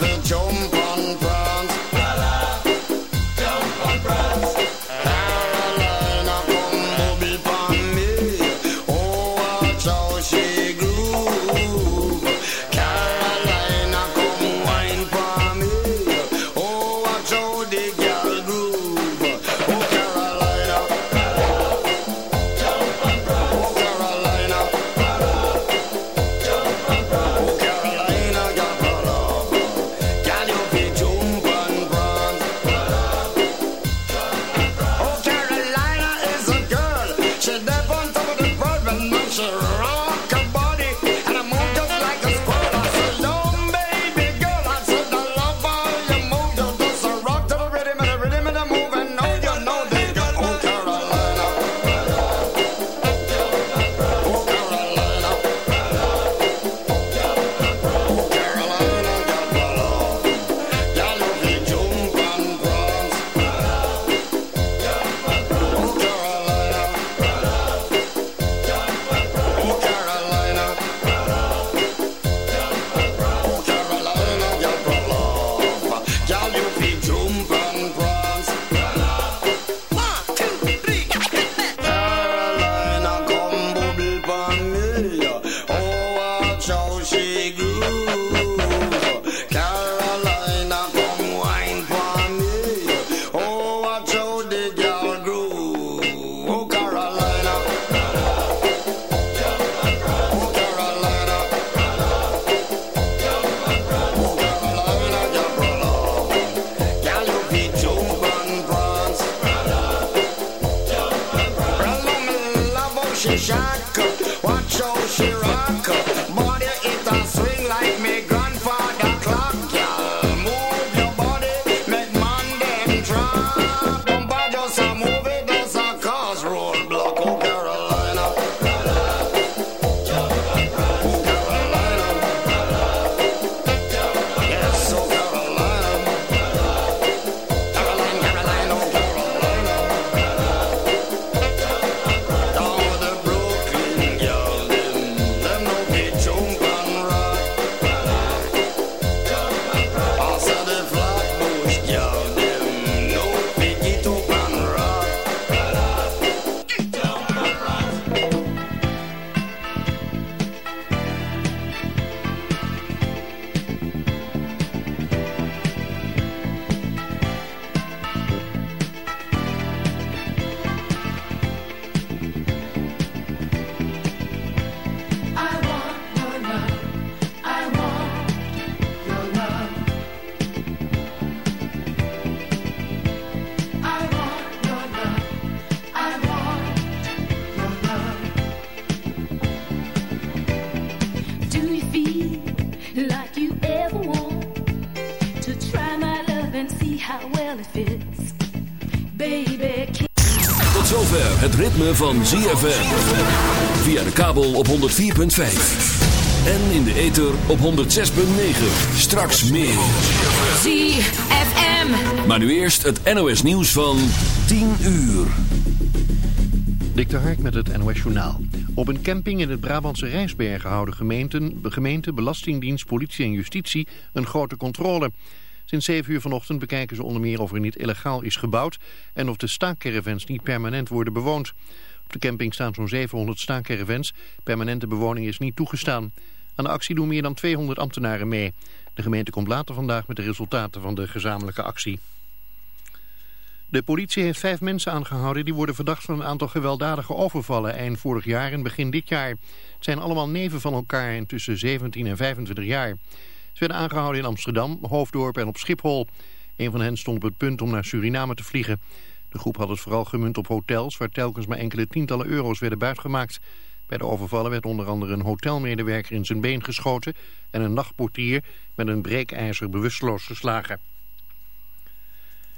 jump she shock up, watch how she rock up. Van ZFM. Via de kabel op 104.5. En in de ether op 106.9. Straks meer. ZFM. Maar nu eerst het NOS nieuws van 10 uur. Dik de Hark met het NOS Journaal. Op een camping in het Brabantse Rijsbergen houden gemeenten, gemeente, Belastingdienst, politie en justitie een grote controle. Sinds 7 uur vanochtend bekijken ze onder meer of er niet illegaal is gebouwd en of de staakcaravans niet permanent worden bewoond. Op de camping staan zo'n 700 staakcaravans. Permanente bewoning is niet toegestaan. Aan de actie doen meer dan 200 ambtenaren mee. De gemeente komt later vandaag met de resultaten van de gezamenlijke actie. De politie heeft vijf mensen aangehouden die worden verdacht van een aantal gewelddadige overvallen eind vorig jaar en begin dit jaar. Het zijn allemaal neven van elkaar en tussen 17 en 25 jaar. Ze werden aangehouden in Amsterdam, Hoofddorp en op Schiphol. Een van hen stond op het punt om naar Suriname te vliegen. De groep had het vooral gemunt op hotels waar telkens maar enkele tientallen euro's werden buitgemaakt. Bij de overvallen werd onder andere een hotelmedewerker in zijn been geschoten en een nachtportier met een breekijzer bewusteloos geslagen.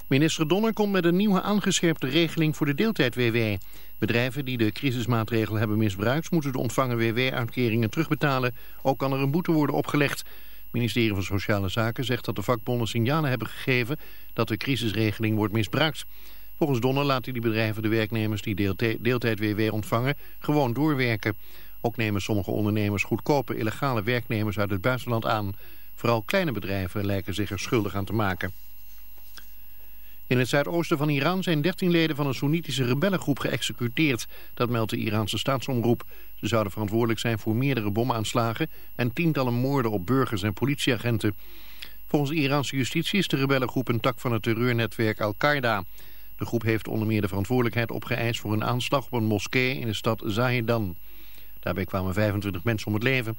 Minister Donner komt met een nieuwe aangescherpte regeling voor de deeltijd-WW. Bedrijven die de crisismaatregel hebben misbruikt... moeten de ontvangen WW-uitkeringen terugbetalen. Ook kan er een boete worden opgelegd. Het ministerie van Sociale Zaken zegt dat de vakbonden signalen hebben gegeven... dat de crisisregeling wordt misbruikt. Volgens Donner laten die bedrijven de werknemers die deeltijd-WW ontvangen... gewoon doorwerken. Ook nemen sommige ondernemers goedkope illegale werknemers uit het buitenland aan... Vooral kleine bedrijven lijken zich er schuldig aan te maken. In het zuidoosten van Iran zijn 13 leden van een Soenitische rebellengroep geëxecuteerd. Dat meldt de Iraanse staatsomroep. Ze zouden verantwoordelijk zijn voor meerdere bomaanslagen en tientallen moorden op burgers en politieagenten. Volgens de Iraanse justitie is de rebellengroep een tak van het terreurnetwerk Al-Qaeda. De groep heeft onder meer de verantwoordelijkheid opgeëist voor een aanslag op een moskee in de stad Zahedan. Daarbij kwamen 25 mensen om het leven.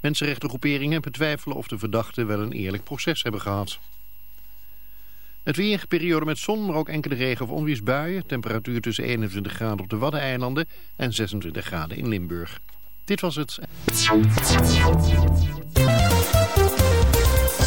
Mensenrechtengroeperingen betwijfelen of de verdachten wel een eerlijk proces hebben gehad. Het weer, periode met zon, maar ook enkele regen- of onweersbuien. Temperatuur tussen 21 graden op de Waddeneilanden en 26 graden in Limburg. Dit was het.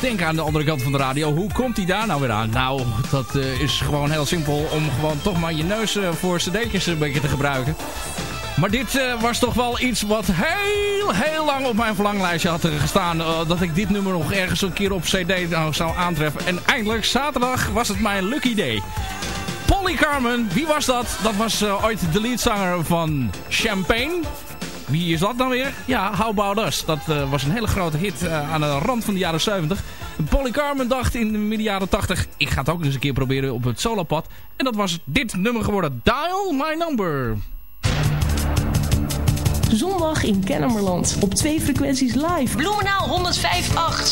Denken aan de andere kant van de radio. Hoe komt hij daar nou weer aan? Nou, dat uh, is gewoon heel simpel om gewoon toch maar je neus uh, voor cd'tjes een beetje te gebruiken. Maar dit uh, was toch wel iets wat heel, heel lang op mijn verlanglijstje had gestaan. dat ik dit nummer nog ergens een keer op cd nou zou aantreffen. En eindelijk, zaterdag, was het mijn lucky day. Polly Carmen, wie was dat? Dat was ooit de leadzanger van Champagne. Wie is dat dan weer? Ja, How About Us. Dat uh, was een hele grote hit uh, aan de rand van de jaren 70. Polly Carmen dacht in de midden jaren 80... ik ga het ook eens een keer proberen op het solopad. En dat was dit nummer geworden. Dial My Number. Zondag in Kennemerland. Op twee frequenties live. Bloemenaal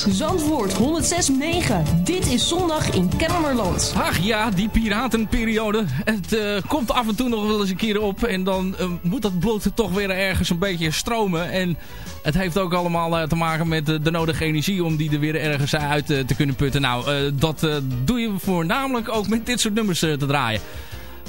105.8. Zandvoort 106.9. Dit is Zondag in Kennemerland. Ach ja, die piratenperiode. Het uh, komt af en toe nog wel eens een keer op. En dan uh, moet dat bloed toch weer ergens een beetje stromen. En het heeft ook allemaal uh, te maken met de nodige energie om die er weer ergens uit te kunnen putten. Nou, dat doe je voornamelijk ook met dit soort nummers te draaien.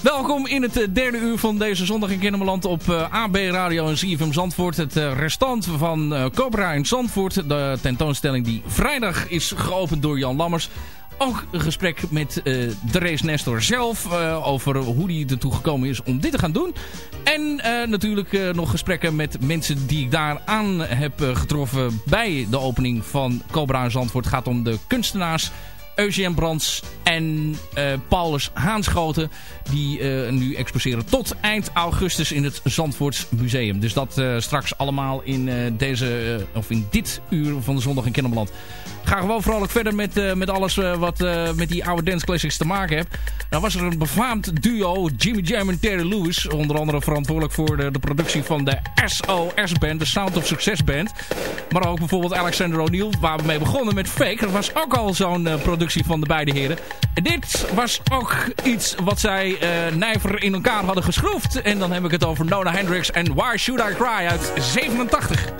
Welkom in het derde uur van deze zondag in Kennemerland op AB Radio en CFM Zandvoort. Het restant van Cobra in Zandvoort. De tentoonstelling die vrijdag is geopend door Jan Lammers. Ook een gesprek met uh, race Nestor zelf over hoe hij ertoe gekomen is om dit te gaan doen. En natuurlijk nog gesprekken met mensen die ik daar aan heb getroffen bij de opening van Cobra in Zandvoort. Het gaat om de kunstenaars Eugène Brands en uh, Paulus Haanschoten. Die uh, nu exposeren tot eind augustus in het Zandvoorts Museum. Dus dat uh, straks allemaal in, deze, of in dit uur van de zondag in Kennemerland. Ga gewoon vrolijk verder met, met alles wat met die oude dance classics te maken heeft. Dan was er een befaamd duo, Jimmy Jam en Terry Lewis. Onder andere verantwoordelijk voor de, de productie van de SOS Band, de Sound of Success Band. Maar ook bijvoorbeeld Alexander O'Neill, waar we mee begonnen met Fake. Dat was ook al zo'n productie van de beide heren. En dit was ook iets wat zij uh, nijver in elkaar hadden geschroefd. En dan heb ik het over Nona Hendrix en Why Should I Cry uit 87.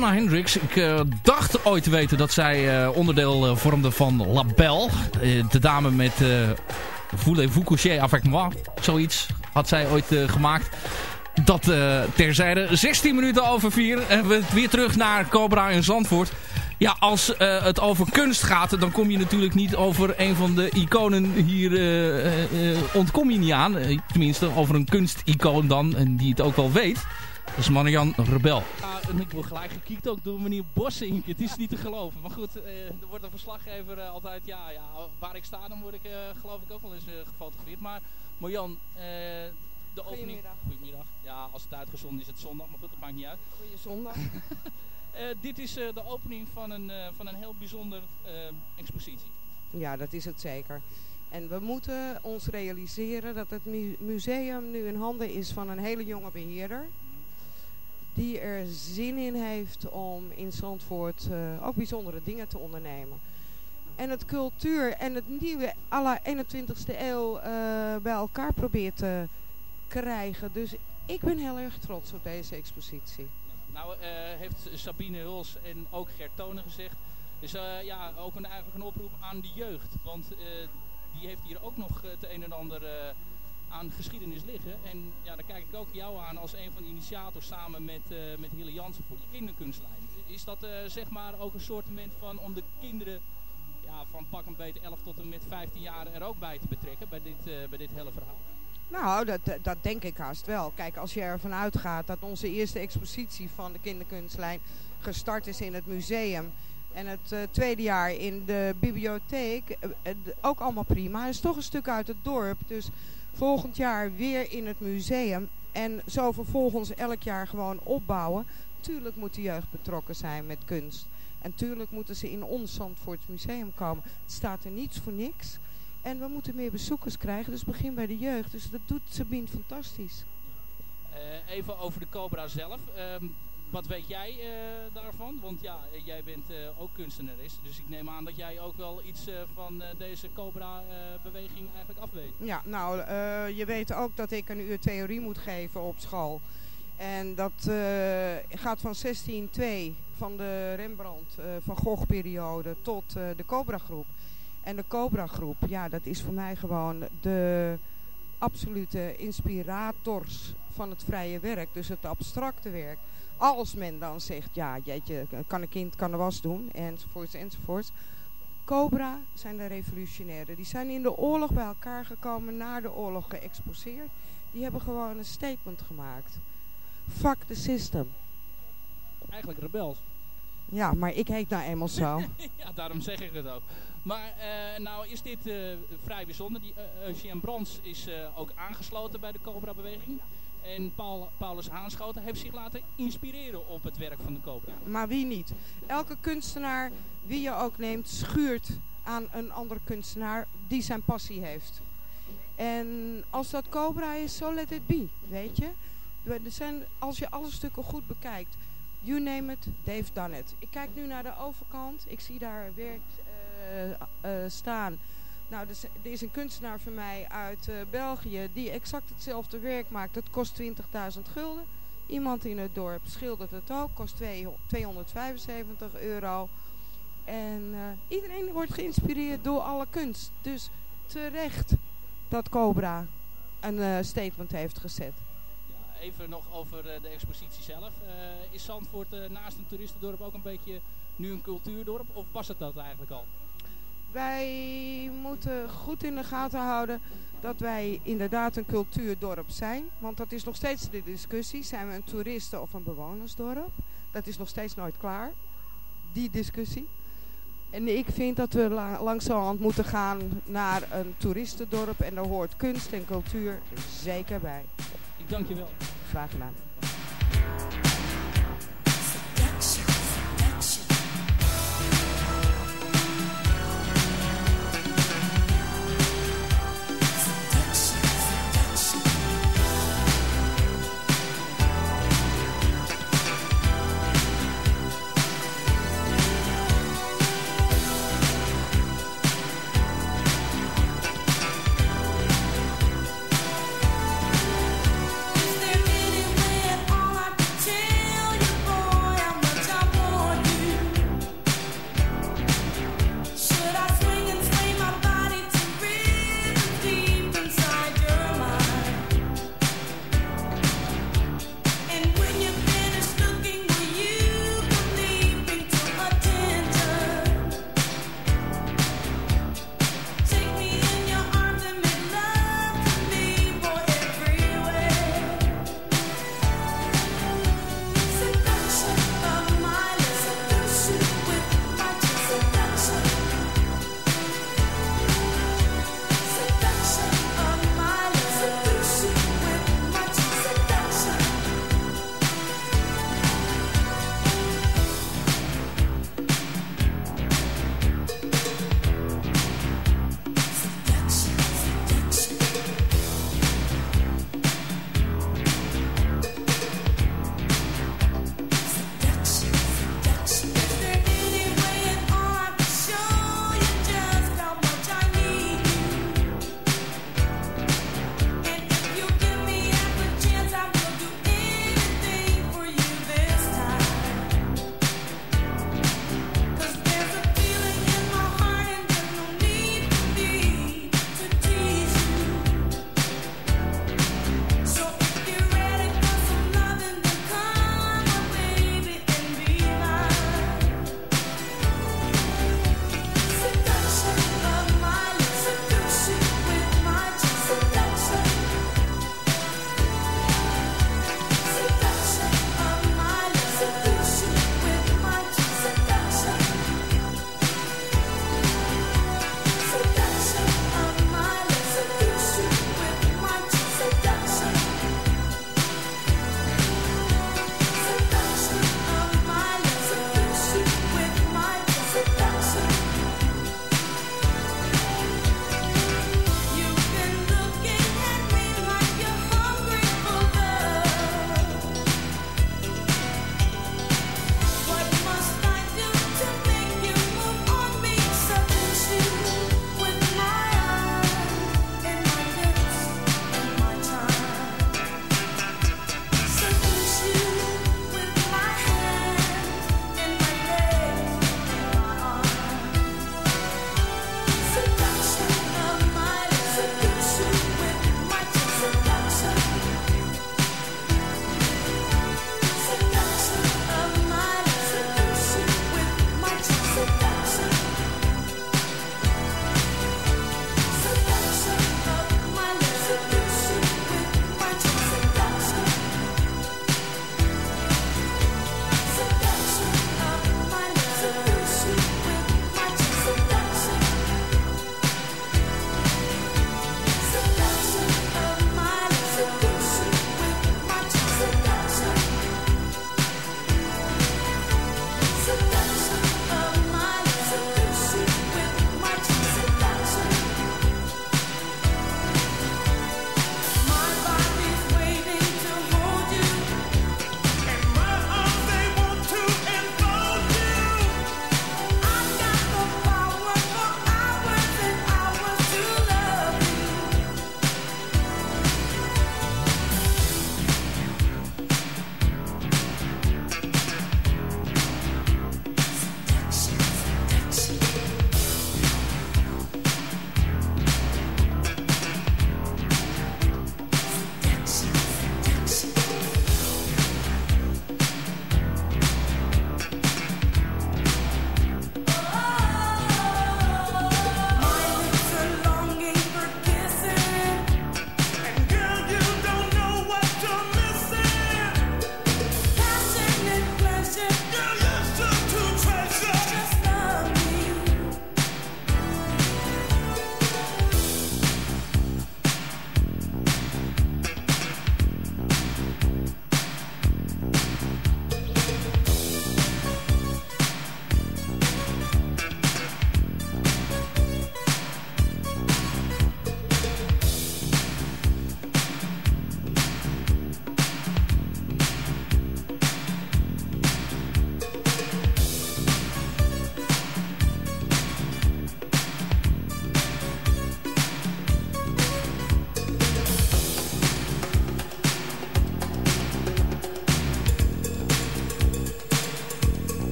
Nona Hendricks. Ik uh, dacht ooit te weten dat zij uh, onderdeel uh, vormde van La Belle. de dame met Voulez-vous coucher avec moi? Zoiets had zij ooit gemaakt. Dat terzijde. 16 minuten over 4. En we weer terug naar Cobra in Zandvoort. Ja, als het over kunst gaat, dan kom je natuurlijk niet over een van de iconen hier, ontkom je niet aan. tenminste, over een kunsticoon dan, en die het ook wel weet. Dat is Marian Rebel. Ja, en ik word gelijk gekiekt ook door meneer Bossink. Het is niet te geloven. Maar goed, er wordt een verslaggever altijd, ja, ja, waar ik sta, dan word ik geloof ik ook wel eens gefotografeerd. Maar Marian, de opening... Goedemiddag. Goedemiddag. Ja, als het uitgezonden is, het zondag, maar goed, dat maakt niet uit. Goeie zondag. Uh, dit is uh, de opening van een, uh, van een heel bijzonder expositie. Ja, dat is het zeker. En we moeten ons realiseren dat het mu museum nu in handen is van een hele jonge beheerder. Die er zin in heeft om in Zandvoort ook bijzondere dingen te ondernemen. En het cultuur en het nieuwe à la 21ste eeuw bij elkaar probeert te krijgen. Dus ik ben heel erg trots op deze expositie. Nou uh, heeft Sabine Huls en ook Gert Tonen gezegd. Dus ja, ook een, eigenlijk een oproep aan de jeugd. Want die heeft hier ook nog het een en ander aan geschiedenis liggen. En ja, dan kijk ik ook jou aan als een van de initiators samen met, met Hille Jansen voor die kinderkunstlijn. Is dat zeg maar ook een soort van om de kinderen ja, van pak een beetje 11 tot en met 15 jaar er ook bij te betrekken bij dit, bij dit hele verhaal? Nou, dat, dat denk ik haast wel. Kijk, als je ervan uitgaat dat onze eerste expositie van de kinderkunstlijn gestart is in het museum. En het uh, tweede jaar in de bibliotheek, uh, ook allemaal prima. Is toch een stuk uit het dorp. Dus volgend jaar weer in het museum. En zo vervolgens elk jaar gewoon opbouwen. Tuurlijk moet de jeugd betrokken zijn met kunst. En tuurlijk moeten ze in ons Zandvoorts museum komen. Het staat er niets voor niks. En we moeten meer bezoekers krijgen, dus begin bij de jeugd. Dus dat doet Sabine fantastisch. Uh, even over de Cobra zelf. Uh, wat weet jij uh, daarvan? Want ja, jij bent uh, ook kunstenares. Dus ik neem aan dat jij ook wel iets van deze Cobra-beweging eigenlijk afweet. Ja, nou, je weet ook dat ik een uur theorie moet geven op school. En dat gaat van 16-2 van de Rembrandt van Gogh periode tot de Cobra groep. En de Cobra groep, ja, dat is voor mij gewoon de absolute inspirators van het vrije werk. Dus het abstracte werk. Als men dan zegt, ja, jeetje, kan een kind kan de was doen, enzovoorts, enzovoorts. Cobra zijn de revolutionairen. Die zijn in de oorlog bij elkaar gekomen, na de oorlog geëxposeerd. Die hebben gewoon een statement gemaakt. Fuck the system. Eigenlijk rebels. Ja, maar ik heet nou eenmaal zo. ja, daarom zeg ik het ook. Maar uh, nou is dit uh, vrij bijzonder. Die, uh, Eugène Brands is ook aangesloten bij de Cobra-beweging. En Paul, Paulus Haanschoten heeft zich laten inspireren op het werk van de Cobra. Maar wie niet? Elke kunstenaar, wie je ook neemt, schuurt aan een andere kunstenaar die zijn passie heeft. En als dat Cobra is, so let it be, weet je. Er als je alle stukken goed bekijkt, you name it, they've done it. Ik kijk nu naar de overkant, ik zie daar werk uh, uh, staan. Nou, er is een kunstenaar van mij uit uh, België die exact hetzelfde werk maakt. Dat kost 20.000 gulden. Iemand in het dorp schildert het ook, kost 275 euro. En iedereen wordt geïnspireerd door alle kunst. Dus terecht dat Cobra een statement heeft gezet even nog over de expositie zelf. Is Zandvoort naast een toeristendorp ook een beetje nu een cultuurdorp? Of was het dat eigenlijk al? Wij moeten goed in de gaten houden dat wij inderdaad een cultuurdorp zijn. Want dat is nog steeds de discussie. Zijn we een toeristen- of een bewonersdorp? Dat is nog steeds nooit klaar. Die discussie. En ik vind dat we la langzamerhand moeten gaan naar een toeristendorp. En daar hoort kunst en cultuur zeker bij. Ik dank je wel. Graag gedaan.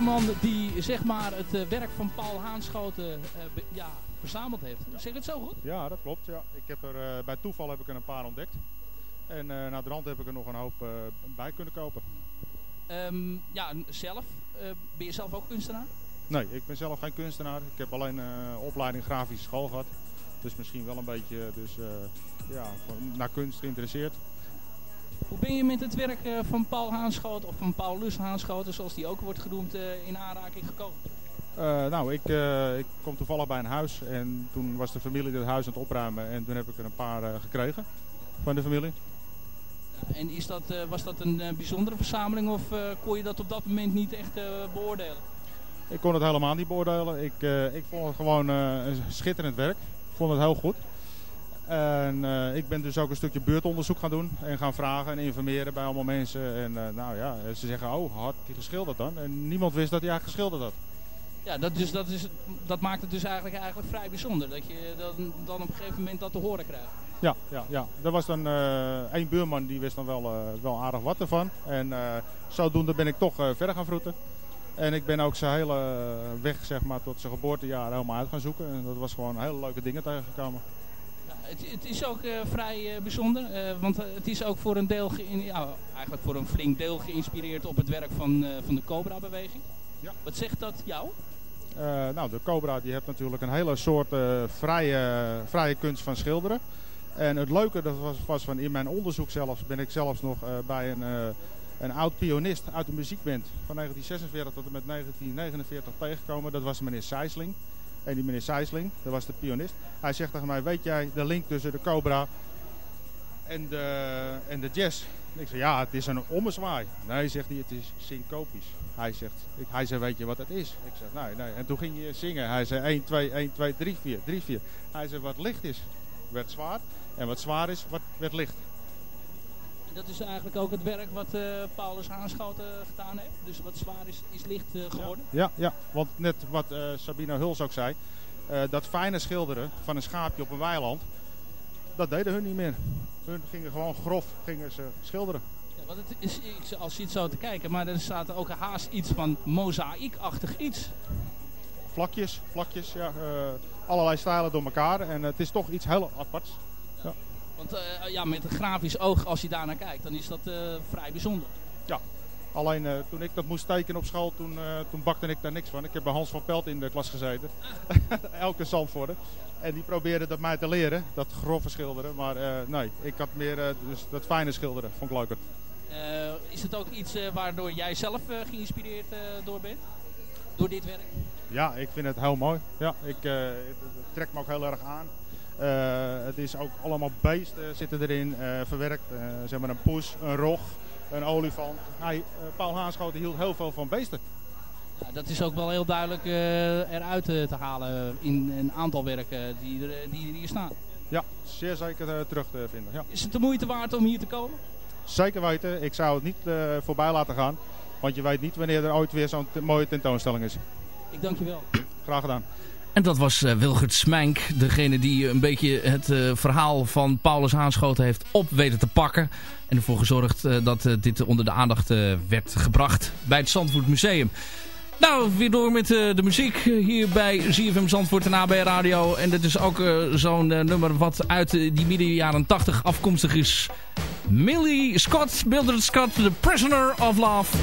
Iemand die zeg maar het eh, werk van Paul Haanschoten eh, be- ja, verzameld heeft. Zeg ik het zo goed? Ja, dat klopt. Ja. Ik heb er, eh, bij toeval heb ik er een paar ontdekt. En eh na de rand heb ik er nog een hoop bij kunnen kopen. Ehm, ja, zelf, ben je zelf ook kunstenaar? Nee, ik ben zelf geen kunstenaar. Ik heb alleen een opleiding grafische school gehad. Dus misschien wel een beetje dus, ja, naar kunst geïnteresseerd. Hoe ben je met het werk eh, van Paul Haanschoten, of van Paul Lus Haanschoten, zoals die ook wordt genoemd, eh, in aanraking gekomen? Eh, nou, ik, ik kom toevallig bij een huis en toen was de familie het huis aan het opruimen en toen heb ik er een paar gekregen van de familie. En is dat, was dat een bijzondere verzameling of kon je dat op dat moment niet echt beoordelen? Ik kon het helemaal niet beoordelen. Ik, ik vond het gewoon een schitterend werk. Ik vond het heel goed. En eh, ik ben dus ook een stukje buurtonderzoek gaan doen. En gaan vragen en informeren bij allemaal mensen. En eh, nou ja, ze zeggen, oh, had hij geschilderd dan? En niemand wist dat hij eigenlijk geschilderd had. Ja, dat, dus, dat, is, dat maakt het dus eigenlijk, eigenlijk vrij bijzonder. Dat je dan, dan op een gegeven moment dat te horen krijgt. Ja, ja, ja. Er was dan eh, één buurman die wist dan wel, wel aardig wat ervan. En zodoende ben ik toch verder gaan vroeten. En ik ben ook zijn hele weg zeg maar, tot zijn geboortejaar helemaal uit gaan zoeken. En dat was gewoon hele leuke dingen tegengekomen. Het, het is ook eh, vrij eh, bijzonder, eh, want het is ook voor een deel, geïn- ja, eigenlijk voor een flink deel geïnspireerd op het werk van, van de Cobra-beweging. Ja. Wat zegt dat jou? Nou, de Cobra die heeft natuurlijk een hele soort vrije, vrije kunst van schilderen. En het leuke dat was, was van in mijn onderzoek zelfs ben ik zelfs nog bij een, een oud pianist uit de muziekband van 1946 tot en met 1949 tegengekomen. Dat was meneer Seisling. En die meneer Seisling, dat was de pianist. Hij zegt tegen mij, weet jij de link tussen de Cobra en de, en de jazz? Ik zeg, ja, het is een ommezwaai. Nee, zegt hij, het is syncopisch. Hij zegt, ik, hij zei, weet je wat het is? Ik zeg, nee, nee. En toen ging je zingen. Hij zei, 1, 2, 1, 2, 3, 4, 3, 4. Hij zei, wat licht is, werd zwaar. En wat zwaar is, werd licht. Dat is eigenlijk ook het werk wat eh, Paulus Haanschoten gedaan heeft. Dus wat zwaar is, is licht eh, geworden. Ja, ja, want net wat eh Sabine Huls ook zei. eh, dat fijne schilderen van een schaapje op een weiland. Dat deden hun niet meer. Hun gingen gewoon grof gingen ze schilderen. Ja, want het is, ik, als je het zo te kijken, maar er staat ook haast iets van mozaïekachtig iets. Vlakjes, vlakjes, ja, eh, allerlei stijlen door elkaar. En het is toch iets heel aparts. Want eh, ja, met een grafisch oog, als je daar naar kijkt, dan is dat eh, vrij bijzonder. Ja, alleen eh, toen ik dat moest tekenen op school, toen, toen bakte ik daar niks van. Ik heb bij Hans van Pelt in de klas gezeten. Elke Zandvoorter. En die probeerde dat mij te leren, dat grove schilderen. Maar nee, ik had meer dus dat fijne schilderen, vond ik leuker. Is het ook iets waardoor jij zelf geïnspireerd door bent? Door dit werk? Ja, ik vind het heel mooi. Ja, ik, het, het trekt me ook heel erg aan. Eh, het is ook allemaal beesten zitten erin eh, verwerkt. Eh, zeg maar een poes, een rog, een olifant. Hij, Paul Haanschoten hield heel veel van beesten. Ja, dat is ook wel heel duidelijk eruit te halen in een aantal werken die, er, die hier staan. Ja, zeer zeker terug te vinden. Ja. Is het de moeite waard om hier te komen? Zeker weten. Ik zou het niet voorbij laten gaan. Want je weet niet wanneer er ooit weer zo'n mooie tentoonstelling is. Ik dank je wel. Graag gedaan. Dat was eh, Wilgert Smijnk, degene die een beetje het eh, verhaal van Paulus Haanschoten heeft op weten te pakken. En ervoor gezorgd eh, dat eh, dit onder de aandacht eh, werd gebracht bij het Zandvoort Museum. Nou, weer door met eh, de muziek eh, hier bij ZFM Zandvoort en AB Radio. En dit is ook eh, zo'n eh, nummer wat uit eh, die midden jaren 80 afkomstig is. Millie Scott, Mildred Scott, The Prisoner of Love.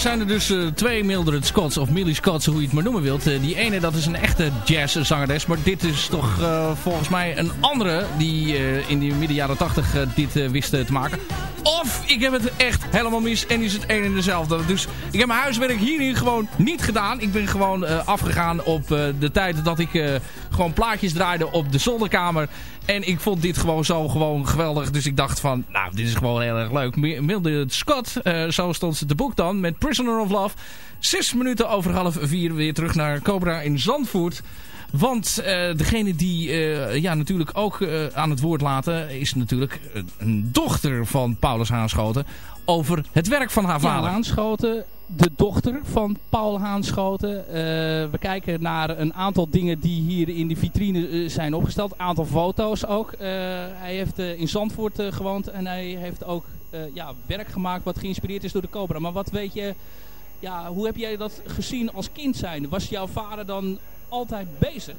Nou zijn er dus uh, twee Mildred Scotts, of Millie Scotts, hoe je het maar noemen wilt. Uh, die ene, dat is een echte jazzzangeres. Maar dit is toch uh, volgens mij een andere die in de midden jaren 80 dit wist te maken. Of ik heb het echt helemaal mis en is het een en dezelfde. Dus ik heb mijn huiswerk hierin gewoon niet gedaan. Ik ben gewoon afgegaan op de tijd dat ik gewoon plaatjes draaide op de zolderkamer. En ik vond dit gewoon zo gewoon geweldig. Dus ik dacht van, nou, dit is gewoon heel erg leuk. Mildred Scott, zo stond ze te boek dan, met Prisoner of Love. Zes minuten over half vier weer terug naar Cobra in Zandvoort. Want uh, degene die uh, ja, natuurlijk ook uh, aan het woord laten... is natuurlijk een dochter van Paulus Haanschoten... over het werk van haar vader. Ja, Haanschoten, de dochter van Paul Haanschoten. we kijken naar een aantal dingen die hier in de vitrine zijn opgesteld. Een aantal foto's ook. hij heeft in Zandvoort gewoond en hij heeft ook ja, werk gemaakt... wat geïnspireerd is door de Cobra. Maar wat weet je ja, hoe heb jij dat gezien als kind zijn? Was jouw vader dan altijd bezig?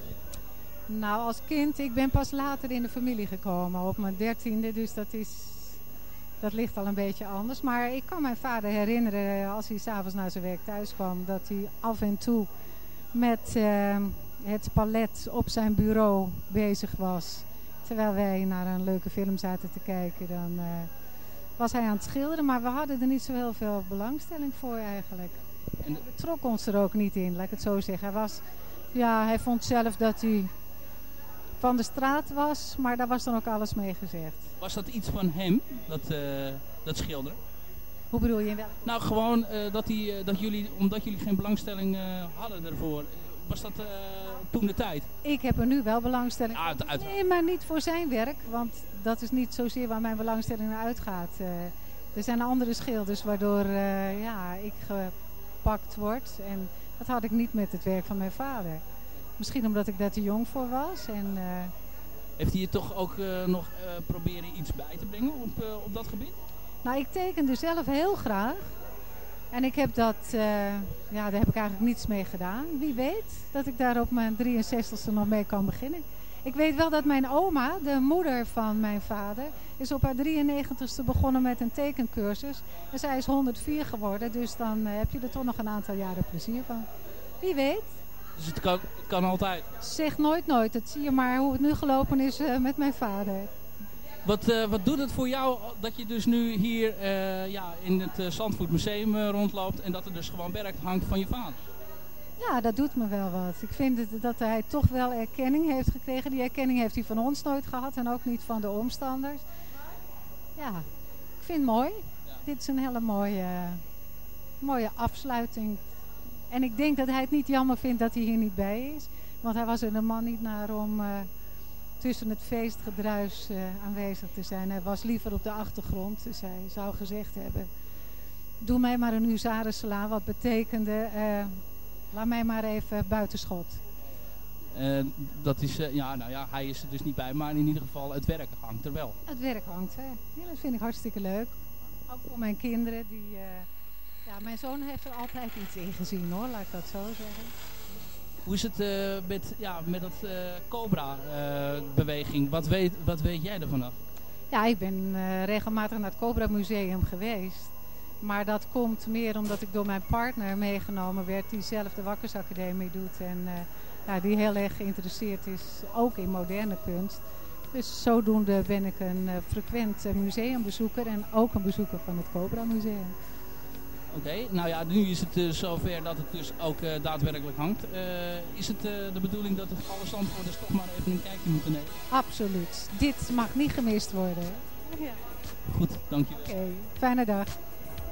Nou, als kind, ik ben pas later in de familie gekomen, op mijn dertiende, dus dat is, dat ligt al een beetje anders. Maar ik kan mijn vader herinneren, als hij s'avonds naar zijn werk thuis kwam, dat hij af en toe met uh, het palet op zijn bureau bezig was. Terwijl wij naar een leuke film zaten te kijken, dan... Uh, was hij aan het schilderen, maar we hadden er niet zo heel veel belangstelling voor eigenlijk. En we trok ons er ook niet in, laat ik het zo zeggen. Hij, was, ja, hij vond zelf dat hij van de straat was, maar daar was dan ook alles mee gezegd. Was dat iets van hem, dat, uh, dat schilderen? Hoe bedoel je? In Nou, gewoon uh, dat, hij, uh, dat jullie, omdat jullie geen belangstelling hadden ervoor. Was dat toen de tijd? Ik heb er nu wel belangstelling voor. Ah, nee, maar niet voor zijn werk, want dat is niet zozeer waar mijn belangstelling naar uitgaat. Er zijn andere schilders waardoor ja, ik gepakt word. En dat had ik niet met het werk van mijn vader. Misschien omdat ik daar te jong voor was. En, uh, Heeft hij je toch ook nog proberen iets bij te brengen op, op dat gebied? Nou, ik tekende zelf heel graag. En ik heb dat, ja, daar heb ik eigenlijk niets mee gedaan. Wie weet dat ik daar op mijn 63ste nog mee kan beginnen. Ik weet wel dat mijn oma, de moeder van mijn vader, is op haar 93ste begonnen met een tekencursus. En zij is 104 geworden, dus dan eh, heb je er toch nog een aantal jaren plezier van. Wie weet. Dus het kan, het kan altijd? Zeg nooit nooit. Dat zie je maar hoe het nu gelopen is uh, met mijn vader. Wat, uh, wat doet het voor jou dat je dus nu hier uh, ja, in het Zandvoort Museum rondloopt en dat er dus gewoon werk hangt van je vader? Ja, dat doet me wel wat. Ik vind dat hij toch wel erkenning heeft gekregen. Die erkenning heeft hij van ons nooit gehad en ook niet van de omstanders. Ja, ik vind het mooi. Dit is een hele mooie, mooie afsluiting. En ik denk dat hij het niet jammer vindt dat hij hier niet bij is. Want hij was er een man niet naar om uh, tussen het feestgedruis uh, aanwezig te zijn. Hij was liever op de achtergrond. Dus hij zou gezegd hebben... Doe mij maar een huzarensla, wat betekende... Uh, Laat mij maar even buitenschot. Uh, dat is, uh, ja, nou ja, hij is er dus niet bij, maar in ieder geval het werk hangt er wel. Het werk hangt, hè. Ja, dat vind ik hartstikke leuk. Ook voor mijn kinderen, die, uh, ja, mijn zoon heeft er altijd iets in gezien, hoor, laat ik dat zo zeggen. Hoe is het met, ja, met dat Cobra-beweging? wat, weet, wat weet jij ervan af? Ja, ik ben regelmatig naar het Cobra Museum geweest. Maar dat komt meer omdat ik door mijn partner meegenomen werd. Die zelf de Wakkersacademie doet. En uh, ja, die heel erg geïnteresseerd is. Ook in moderne kunst. Dus zodoende ben ik een uh, frequent uh, museumbezoeker. En ook een bezoeker van het Cobra Museum. Oké, okay, nou ja, nu is het uh, zover dat het dus ook uh, daadwerkelijk hangt. Uh, is het de bedoeling dat alle zandvoerders toch maar even een kijkje moeten nemen? Absoluut. Dit mag niet gemist worden. Ja. Goed, dankjewel. Oké, okay, fijne dag.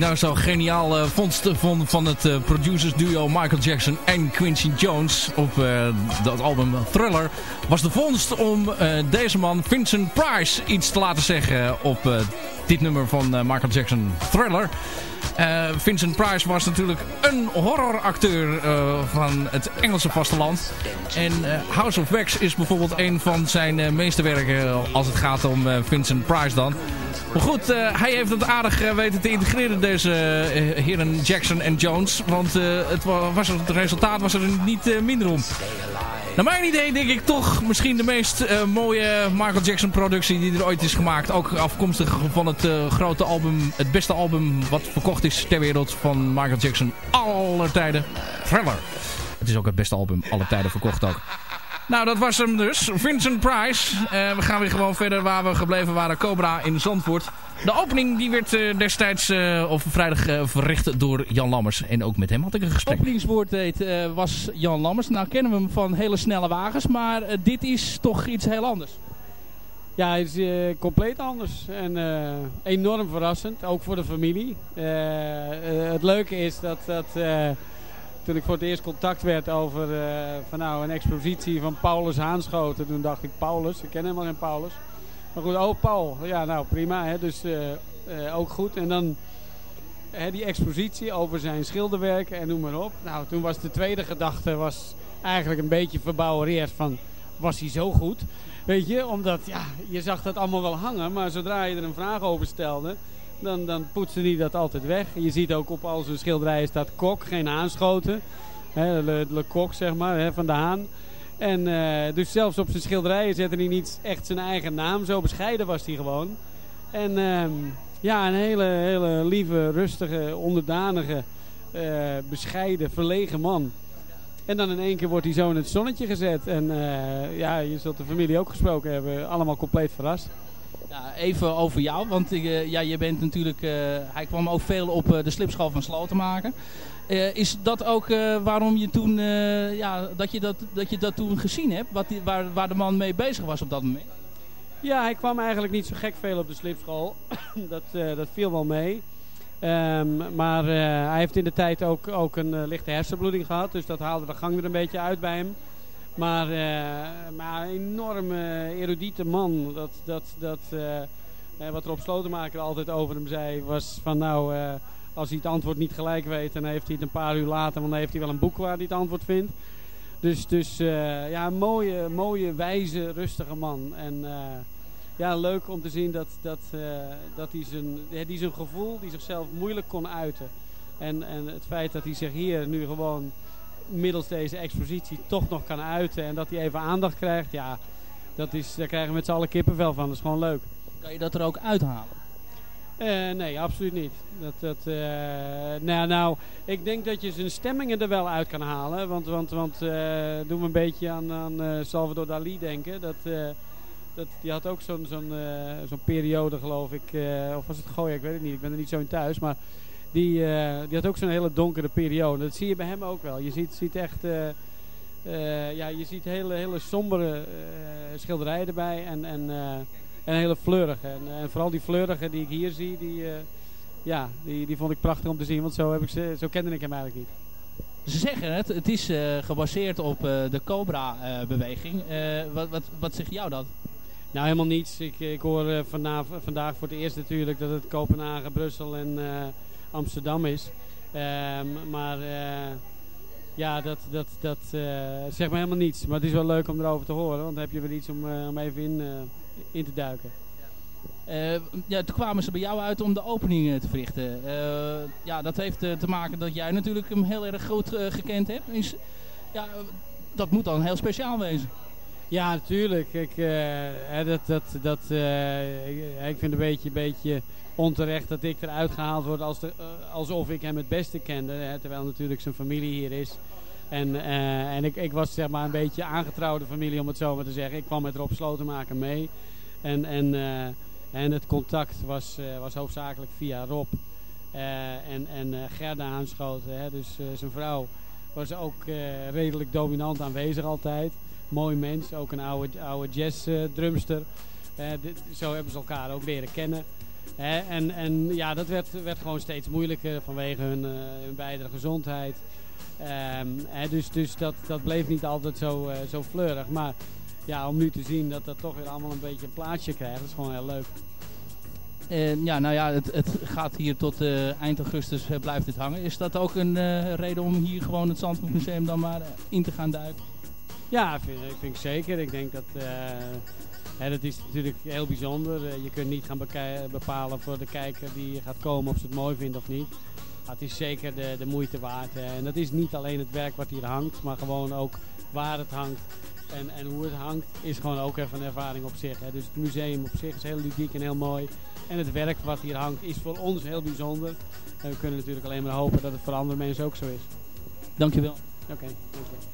nou zo geniaal uh, van, van het uh, producers duo Michael Jackson en Quincy Jones op uh, dat album Thriller... was de vondst om deze man Vincent Price iets te laten zeggen op dit nummer van Michael Jackson Thriller... Vincent Price was natuurlijk een horroracteur van het Engelse vasteland. En House of Wax is bijvoorbeeld een van zijn meeste werken als het gaat om Vincent Price dan. Maar goed, hij heeft het aardig weten te integreren, deze heren Jackson en Jones. Want het, was, het resultaat was er niet minder om. Naar mijn idee denk ik toch misschien de meest mooie Michael Jackson productie die er ooit is gemaakt. Ook afkomstig van het grote album, het beste album wat verkocht is ter wereld van Michael Jackson aller tijden. Thriller. Het is ook het beste album aller tijden verkocht ook. Nou, dat was hem dus. Vincent Price. Uh, we gaan weer gewoon verder waar we gebleven waren. Cobra in Zandvoort. De opening die werd uh, destijds uh, of vrijdag verricht door Jan Lammers. En ook met hem had ik een gesprek. Openingswoord was Jan Lammers. Nou kennen we hem van hele snelle wagens. Maar dit is toch iets heel anders. Ja, het is compleet anders. En enorm verrassend. Ook voor de familie. het leuke is dat... dat toen ik voor het eerst contact werd over uh, van nou, een expositie van Paulus Haanschoten. Toen dacht ik, Paulus, ik ken helemaal geen Paulus. Maar goed, oh Paul, ja nou prima, hè, dus uh, uh, ook goed. En dan hè, die expositie over zijn schilderwerken en noem maar op. Nou, toen was de tweede gedachte was eigenlijk een beetje verbouwereerd van, was hij zo goed? Weet je, omdat ja, je zag dat allemaal wel hangen, maar zodra je er een vraag over stelde dan, dan poetsen die dat altijd weg. Je ziet ook op al zijn schilderijen staat kok, geen aanschoten. Le, le kok, zeg maar, van de haan. En uh, dus zelfs op zijn schilderijen zette hij niet echt zijn eigen naam. Zo bescheiden was hij gewoon. En uh, ja, een hele, hele lieve, rustige, onderdanige, uh, bescheiden, verlegen man. En dan in één keer wordt hij zo in het zonnetje gezet. En uh, ja, je zult de familie ook gesproken hebben. Allemaal compleet verrast. Ja, even over jou, want uh, ja, je bent natuurlijk, uh, hij kwam ook veel op uh, de slipschool van Slotenmaker. is dat ook waarom je toen, ja, dat je dat, dat je dat toen gezien hebt, wat die, waar, waar de man mee bezig was op dat moment? Ja, hij kwam eigenlijk niet zo gek veel op de slipschool. dat, dat viel wel mee. Um, maar hij heeft in de tijd ook, ook een lichte hersenbloeding gehad, dus dat haalde de gang er een beetje uit bij hem. Maar, uh, maar een enorme erudite man. Dat, dat, dat, uh, wat Rob Slotenmaker altijd over hem zei was van nou, als hij het antwoord niet gelijk weet, dan heeft hij het een paar uur later, want dan heeft hij wel een boek waar hij het antwoord vindt. Dus, dus ja, een mooie, mooie, wijze, rustige man. En ja, leuk om te zien dat, dat, dat hij, zijn, zijn gevoel, die zichzelf moeilijk kon uiten. En, en het feit dat hij zich hier nu gewoon middels deze expositie toch nog kan uiten en dat hij even aandacht krijgt, ja, dat is, daar krijgen we met z'n allen kippenvel van. Dat is gewoon leuk. Kan je dat er ook uithalen? Uh, nee, absoluut niet. Dat, dat, uh, nou, nou, ik denk dat je zijn stemmingen er wel uit kan halen. Want, want, want uh, doe me een beetje aan, aan Salvador Dali denken. Dat, dat, die had ook zo'n zo'n zo'n periode, geloof ik. of was het Goya, ik weet het niet. Ik ben er niet zo in thuis. Maar die, uh, die had ook zo'n hele donkere periode. Dat zie je bij hem ook wel. Je ziet, ziet echt... Uh, uh, ja, je ziet hele, hele sombere schilderijen erbij. En, en, en hele fleurige. En, en, vooral die fleurige die ik hier zie, die, ja, die, die vond ik prachtig om te zien. Want zo, heb ik ze, zo kende ik hem eigenlijk niet. Ze zeggen het, het is gebaseerd op de Cobra-beweging. wat, wat, wat zegt jou dat? Nou, helemaal niets. Ik, ik hoor vandaag, vandaag voor het eerst natuurlijk dat het Kopenhagen, Brussel en Amsterdam is. Um, maar uh, ja, dat, dat, dat uh, zegt me helemaal niets. Maar het is wel leuk om erover te horen. Want dan heb je wel iets om, uh, om even in, in te duiken. ja, toen kwamen ze bij jou uit om de opening te verrichten. ja, dat heeft te maken dat jij natuurlijk hem heel erg goed gekend hebt. Is, ja, dat moet dan heel speciaal wezen. Ja, natuurlijk. Ik, dat, dat, dat, ik, ik vind het een beetje, een beetje onterecht dat ik eruit gehaald word uh, alsof ik hem het beste kende. Hè, terwijl natuurlijk zijn familie hier is. En, uh, en ik, ik was zeg maar een beetje aangetrouwde familie om het zo maar te zeggen. Ik kwam met Rob Slotenmaker mee. En, en, uh, en het contact was, was hoofdzakelijk via Rob. en, en Gerda aanschoten. Hè, dus zijn vrouw was ook redelijk dominant aanwezig altijd. Mooi mens, ook een oude, oude jazz drumster. zo hebben ze elkaar ook leren kennen en, en ja, dat werd, werd gewoon steeds moeilijker vanwege hun, uh, hun beide gezondheid. Um, dus dus dat, dat bleef niet altijd zo, uh, zo fleurig. Maar ja, om nu te zien dat dat toch weer allemaal een beetje een plaatsje krijgt, dat is gewoon heel leuk. Uh, ja, nou ja, het, het gaat hier tot uh, eind augustus blijft dit hangen. Is dat ook een reden om hier gewoon het Zandvoort dan maar in te gaan duiken? Ja, vind, vind ik zeker. Ik denk dat Dat is natuurlijk heel bijzonder. Eh, je kunt niet gaan bepalen voor de kijker die gaat komen of ze het mooi vindt of niet. Maar het is zeker de, de moeite waard. Hè. En dat is niet alleen het werk wat hier hangt, maar gewoon ook waar het hangt. En, en hoe het hangt is gewoon ook even een ervaring op zich. Hè. Dus het museum op zich is heel ludiek en heel mooi. En het werk wat hier hangt is voor ons heel bijzonder. En we kunnen natuurlijk alleen maar hopen dat het voor andere mensen ook zo is. Dankjewel. Oké, okay, dankjewel.